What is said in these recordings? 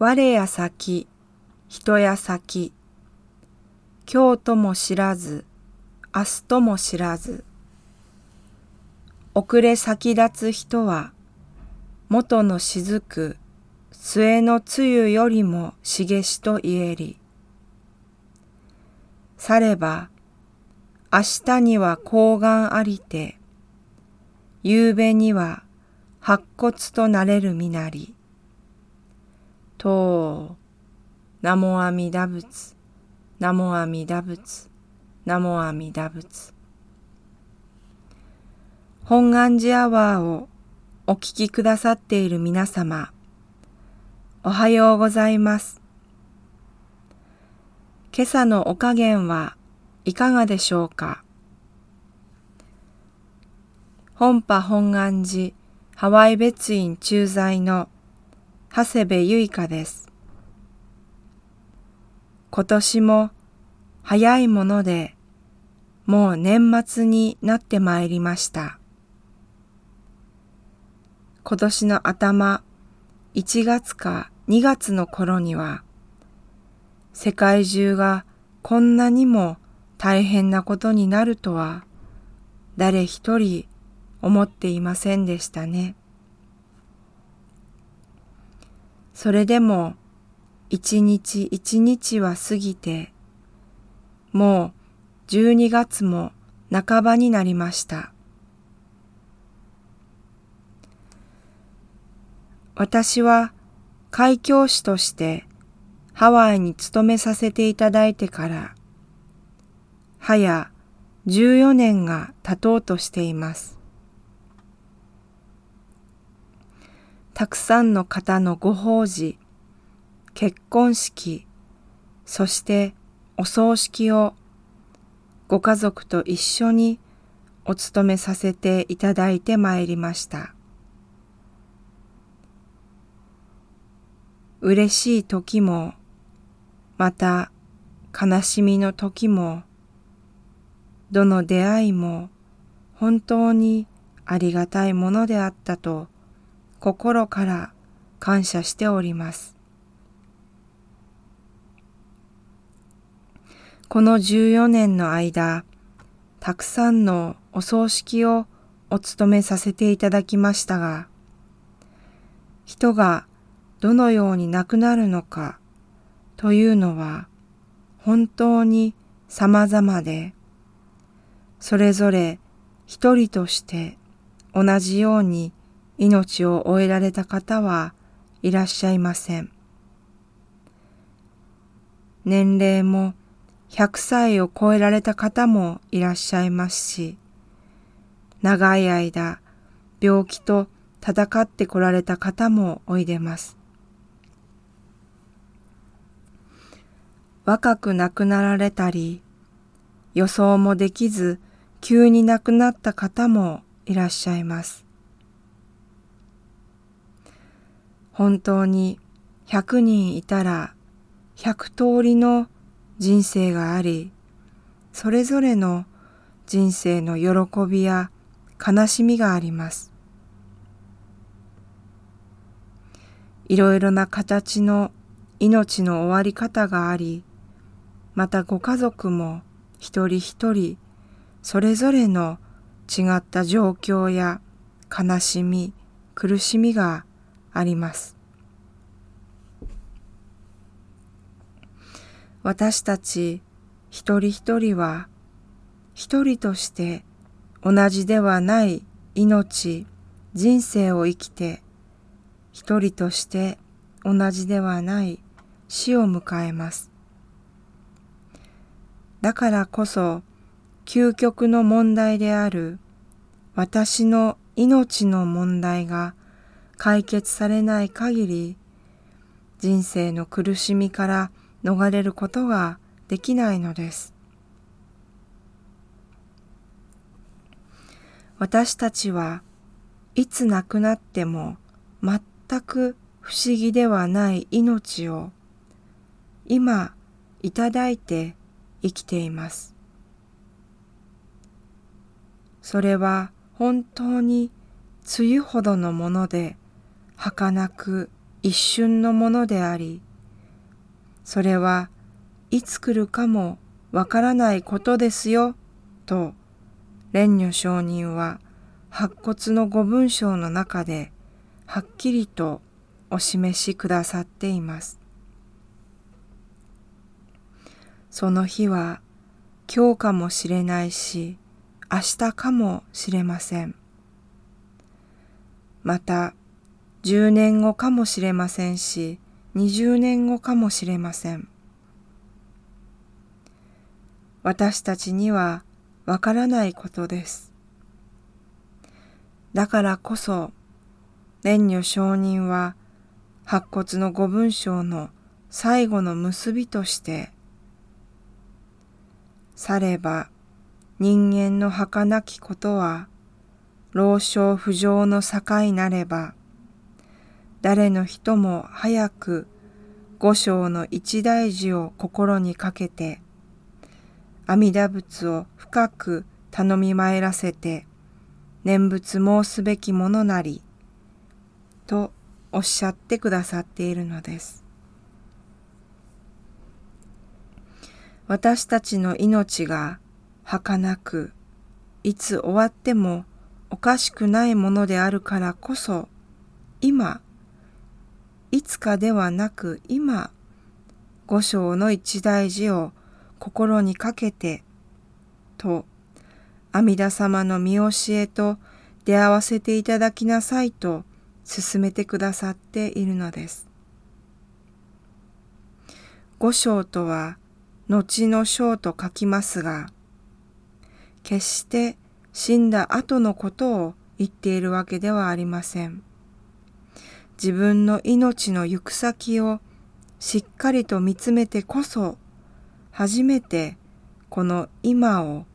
我や先、人や先、今日とも知らず、明日とも知らず、遅れ先立つ人は、元の雫、末の露よりも茂しと言えり。されば、明日には高岩ありて、夕べには白骨となれる身なり。とナモアミダ仏、ナモアミダ仏、ナモアミダ仏。本願寺アワーをお聞きくださっている皆様、おはようございます。今朝のお加減はいかがでしょうか？本波本願寺ハワイ別院駐在の長谷部結香です。今年も早いものでもう年末になってまいりました。今年の頭1月か2月の頃には世界中がこんなにも大変なことになるとは誰一人思っていませんでしたね。それでも一日一日は過ぎて、もう十二月も半ばになりました。私は開教師としてハワイに勤めさせていただいてから、早14年が経とうとしています。たくさんの方のご法事、結婚式、そしてお葬式をご家族と一緒にお務めさせていただいてまいりました。嬉しい時も、また悲しみの時も、どの出会いも本当にありがたいものであったと心から感謝しております。この14年の間、たくさんのお葬式をお務めさせていただきましたが、人がどのように亡くなるのかというのは本当に様々で、それぞれ一人として同じように命を終えられた方はいらっしゃいません。年齢も100歳を超えられた方もいらっしゃいますし、長い間病気と戦ってこられた方もおいでます。若く亡くなられたり、予想もできず急に亡くなった方もいらっしゃいます。本当に100人いたら100通りの人生があり、それぞれの人生の喜びや悲しみがあります。いろいろな形の命の終わり方があり、またご家族も一人一人それぞれの違った状況や悲しみ、苦しみがあります。私たち一人一人は一人として同じではない命、人生を生きて一人として同じではない死を迎えます。だからこそ究極の問題である私の命の問題が解決されない限り人生の苦しみから逃れることができないのです。私たちはいつ亡くなっても全く不思議ではない命を今いただいて生きています。それは本当に梅雨ほどのもので儚く一瞬のものであり、それはいつ来るかもわからないことですよ、と蓮如上人は白骨の五文章の中ではっきりとお示しくださっています。その日は今日かもしれないし明日かもしれません。また10年後かもしれませんし20年後かもしれません。私たちにはわからないことです。だからこそ蓮如上人は白骨の五文章の最後の結びとしてされば人間の儚きことは老少不浄の境なれば誰の人も早く五章の一大事を心にかけて阿弥陀仏を深く頼み参らせて念仏申すべきものなりとおっしゃってくださっているのです。私たちの命が儚くいつ終わってもおかしくないものであるからこそ今いつかではなく今五章の一大事を心にかけてと阿弥陀様の見教えと出会わせていただきなさいと進めてくださっているのです。五章とは後の章と書きますが、決して死んだ後のことを言っているわけではありません。自分の命の行く先をしっかりと見つめてこそ、初めてこの今を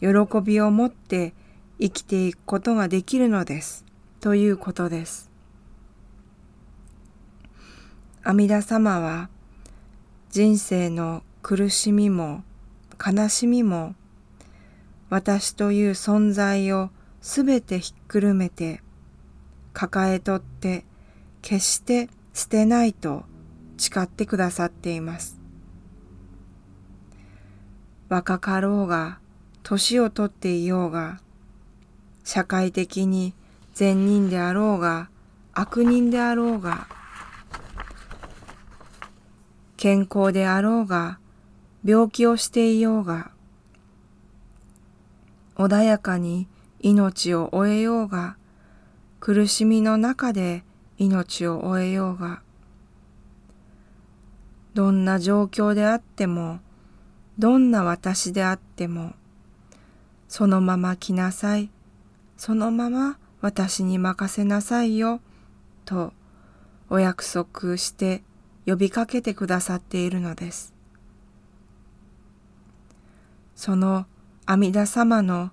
喜びを持って生きていくことができるのですということです。阿弥陀様は人生の苦しみも悲しみも私という存在をすべてひっくるめて抱え取って決して捨てないと誓ってくださっています。若かろうが年をとっていようが社会的に善人であろうが悪人であろうが健康であろうが病気をしていようが、穏やかに命を終えようが、苦しみの中で命を終えようが、どんな状況であっても、どんな私であっても、そのまま来なさい、そのまま私に任せなさいよ、とお約束して呼びかけてくださっているのです。その阿弥陀様の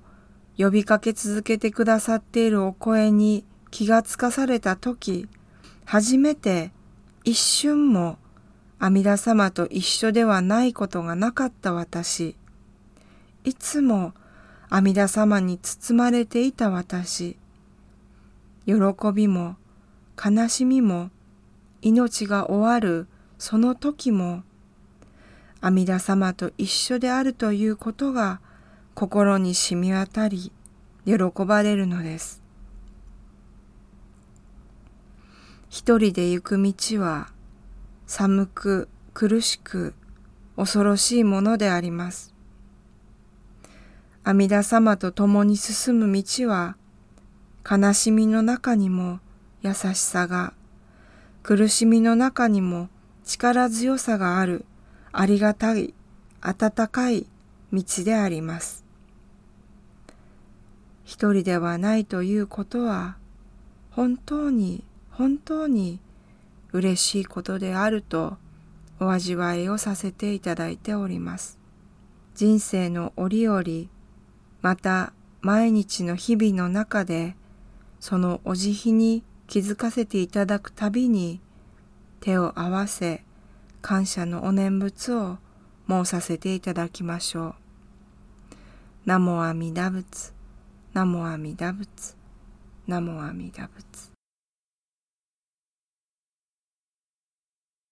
呼びかけ続けてくださっているお声に気がつかされた時、初めて一瞬も阿弥陀様と一緒ではないことがなかった私、いつも阿弥陀様に包まれていた私、喜びも悲しみも命が終わるその時も阿弥陀様と一緒であるということが心に染み渡り喜ばれるのです。一人で行く道は寒く苦しく恐ろしいものであります。阿弥陀様と共に進む道は悲しみの中にも優しさが苦しみの中にも力強さがあるありがたい、温かい道であります。一人ではないということは、本当に本当に嬉しいことであるとお味わいをさせていただいております。人生の折々、また毎日の日々の中で、そのお慈悲に気づかせていただくたびに、手を合わせ、感謝のお念仏を申させていただきましょう。ナモアミダ仏、ナモアミダ仏、ナモアミダ仏。